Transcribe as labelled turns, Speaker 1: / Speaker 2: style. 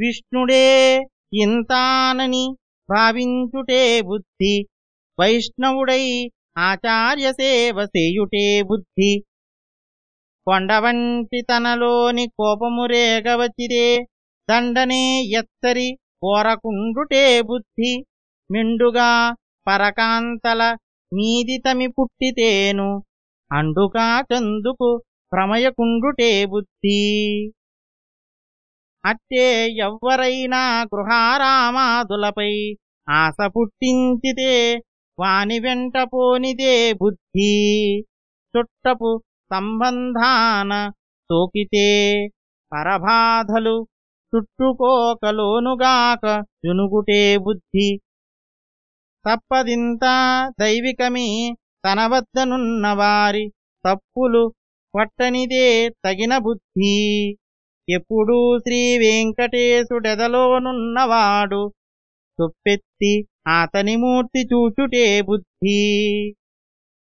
Speaker 1: విష్ణుడే ఇంతానని భావించుటే బుద్ధి. వైష్ణవుడై ఆచార్య సేవ చేయుటే బుద్ధి. కొండవంటి తనలోని కోపము రేగవచిరే దండనే ఎత్తరి కోరకుండుటే బుద్ధి. మెండుగా పరకాంతల మీదితమి పుట్టితేను అండుకా చందుకు ప్రమయకుండుటే బుద్ధి. అట్టే ఎవ్వరైనా గృహారామాదులపై ఆశ పుట్టించితే వాని వెంట పోనిదే బుద్ధి. చుట్టపు సంబంధాన సోకితే పరబాధలు చుట్టుకోకలోనుగాక జునుగుటే బుద్ధి. తప్పదింత దైవికమీ తన వద్దనున్న వారి తప్పులు పట్టనిదే తగిన బుద్ధి. ఎప్పుడూ శ్రీ వెంకటేశుడెదలోనున్నవాడు. తుప్పెత్తి అతని మూర్తి చూచుటే బుద్ధి.